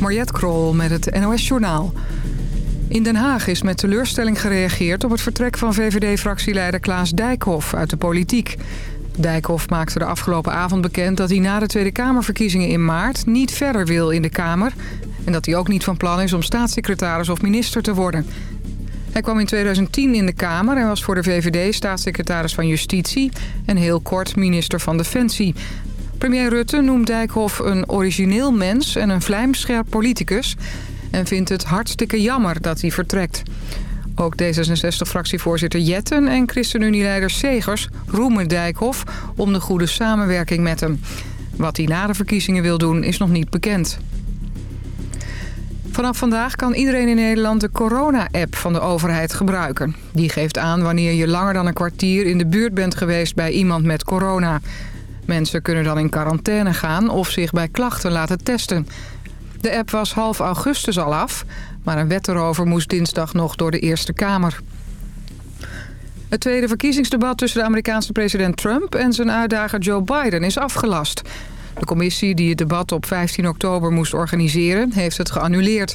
Mariette Krol met het NOS Journaal. In Den Haag is met teleurstelling gereageerd op het vertrek van VVD-fractieleider Klaas Dijkhoff uit de politiek. Dijkhoff maakte de afgelopen avond bekend dat hij na de Tweede Kamerverkiezingen in maart niet verder wil in de Kamer. En dat hij ook niet van plan is om staatssecretaris of minister te worden. Hij kwam in 2010 in de Kamer en was voor de VVD staatssecretaris van Justitie en heel kort minister van Defensie. Premier Rutte noemt Dijkhoff een origineel mens en een vlijmscherp politicus... en vindt het hartstikke jammer dat hij vertrekt. Ook D66-fractievoorzitter Jetten en ChristenUnie-leider Segers roemen Dijkhoff om de goede samenwerking met hem. Wat hij na de verkiezingen wil doen is nog niet bekend. Vanaf vandaag kan iedereen in Nederland de corona-app van de overheid gebruiken. Die geeft aan wanneer je langer dan een kwartier in de buurt bent geweest bij iemand met corona. Mensen kunnen dan in quarantaine gaan of zich bij klachten laten testen. De app was half augustus al af, maar een wet erover moest dinsdag nog door de Eerste Kamer. Het tweede verkiezingsdebat tussen de Amerikaanse president Trump en zijn uitdager Joe Biden is afgelast. De commissie die het debat op 15 oktober moest organiseren, heeft het geannuleerd.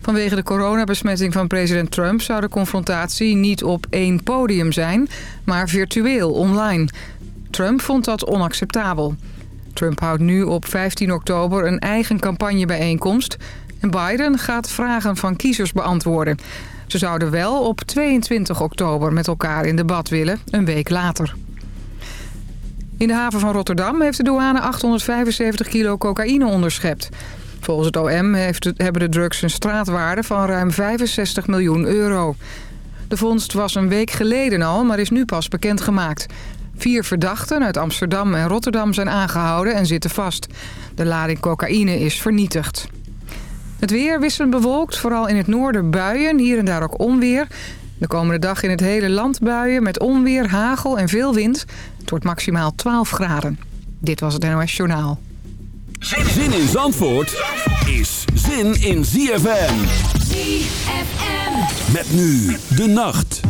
Vanwege de coronabesmetting van president Trump zou de confrontatie niet op één podium zijn, maar virtueel online. Trump vond dat onacceptabel. Trump houdt nu op 15 oktober een eigen campagnebijeenkomst... en Biden gaat vragen van kiezers beantwoorden. Ze zouden wel op 22 oktober met elkaar in debat willen, een week later. In de haven van Rotterdam heeft de douane 875 kilo cocaïne onderschept. Volgens het OM heeft hebben de drugs een straatwaarde van ruim 65 miljoen euro. De vondst was een week geleden al, maar is nu pas bekendgemaakt. Vier verdachten uit Amsterdam en Rotterdam zijn aangehouden en zitten vast. De lading cocaïne is vernietigd. Het weer wisselend bewolkt, vooral in het noorden buien, hier en daar ook onweer. De komende dag in het hele land buien met onweer, hagel en veel wind. Het wordt maximaal 12 graden. Dit was het NOS Journaal. Zin in Zandvoort is zin in ZFM. ZFM. Met nu de nacht.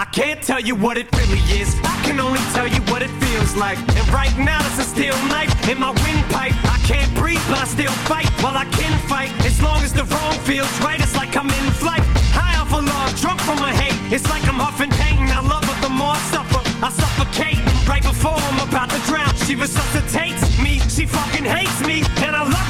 I can't tell you what it really is. I can only tell you what it feels like. And right now it's a steel knife in my windpipe. I can't breathe, but I still fight. Well, I can fight as long as the wrong feels right. It's like I'm in flight. High off a log, drunk from my hate. It's like I'm huffing pain. I love her the more I suffer. I suffocate right before I'm about to drown. She resuscitates me. She fucking hates me, and I love.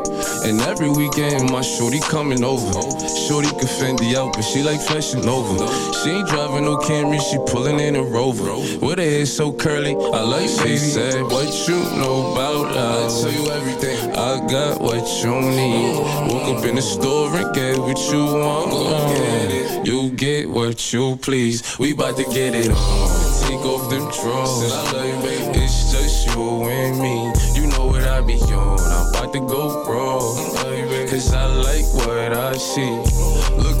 And every weekend, my shorty coming over. Shorty can Fendi out, but she like flashing over. She ain't driving no Camry, she pulling in a Rover. With her hair so curly, I like she said, What you know about love? I tell you everything. I got what you need. Woke up in the store and get what you want. You get what you please. We bout to get it on. Take off them drawers. It's just you and me. You know what I be on. I'm to go raw. Cause I like what I see. Look,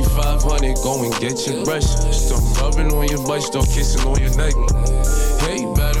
5500, go and get your brush. Start rubbing on your butt, start kissing on your neck. Hey, better,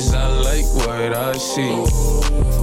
Cause I like what I see.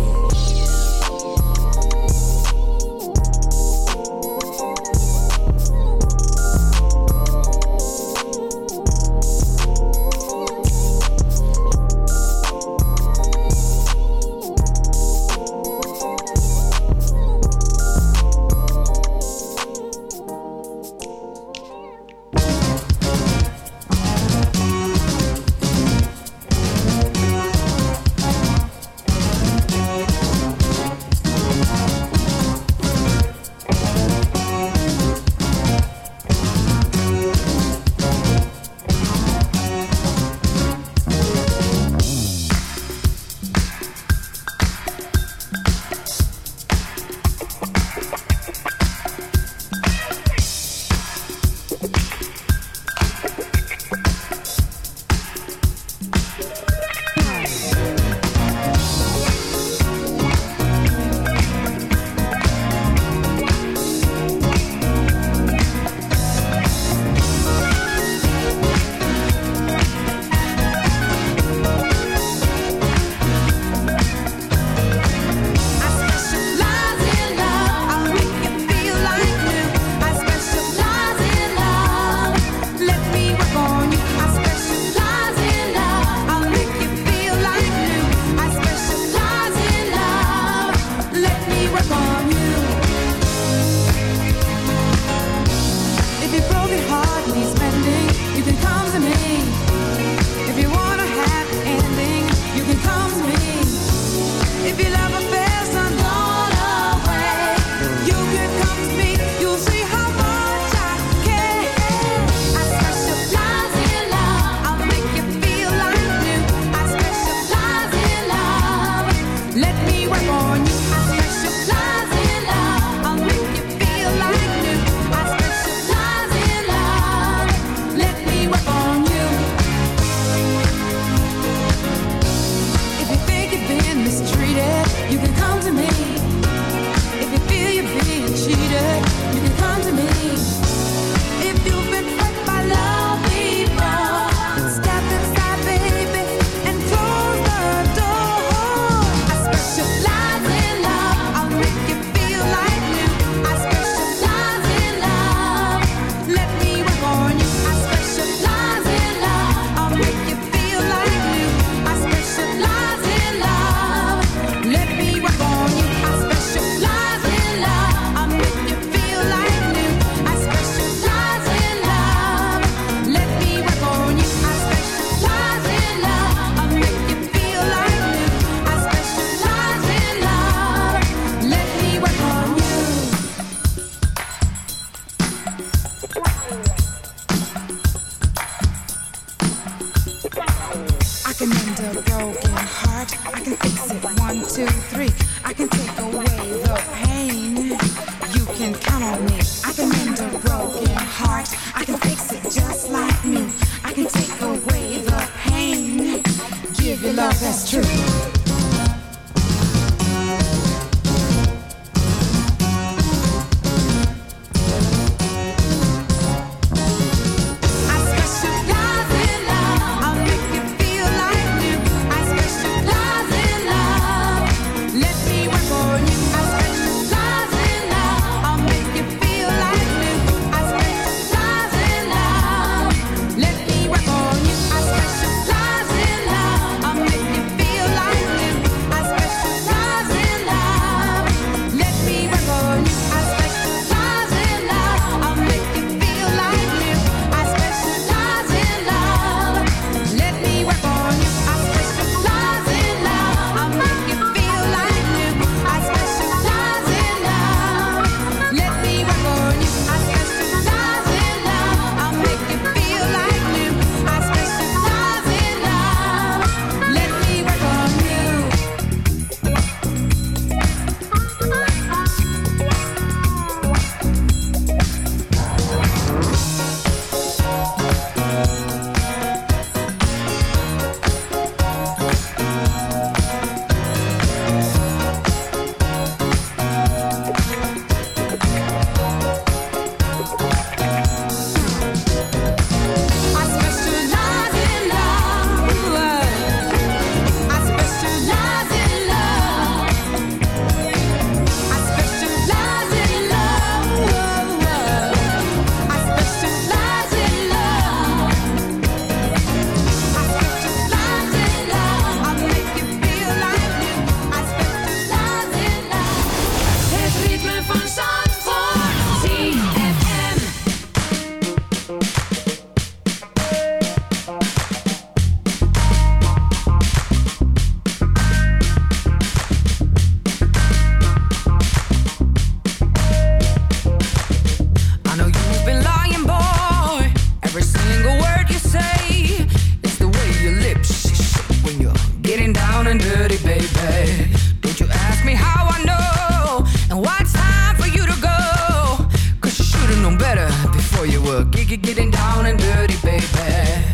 before you were getting down and dirty, baby.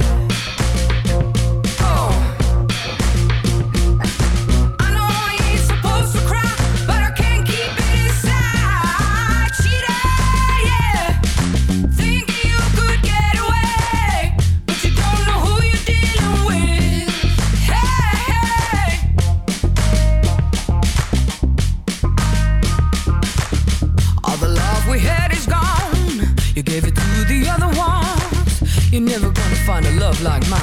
like my.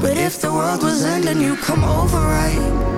But if the world was ending, you come over, right?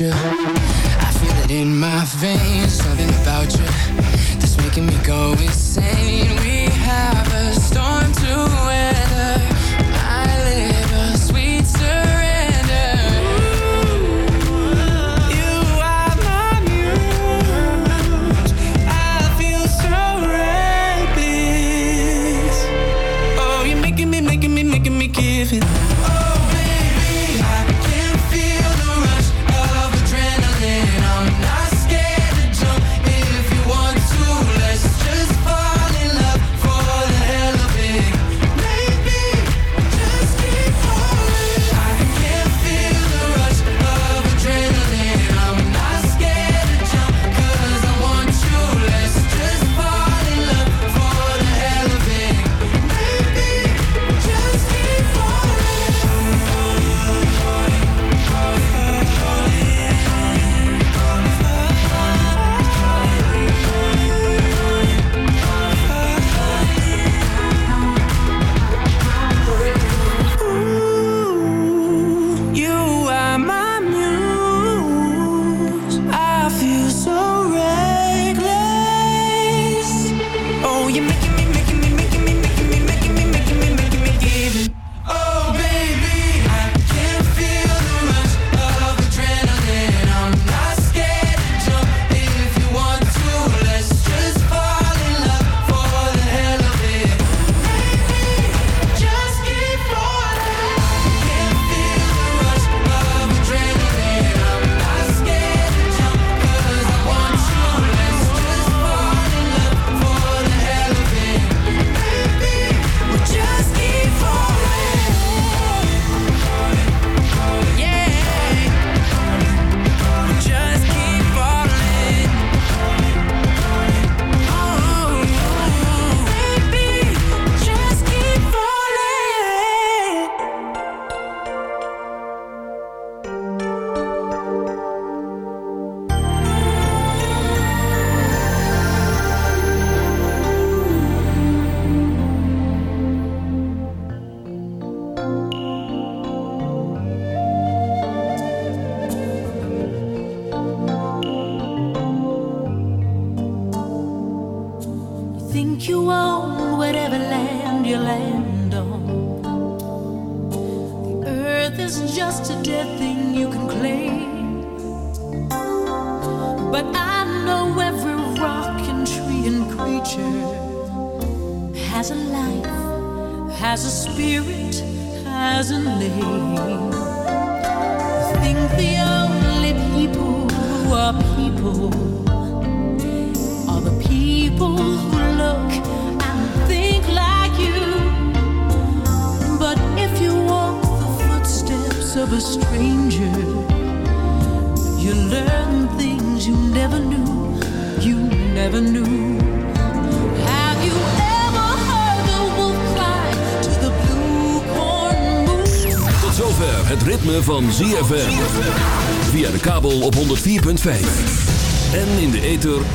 you. I feel it in my veins Something about you That's making me go insane. We have a storm to end.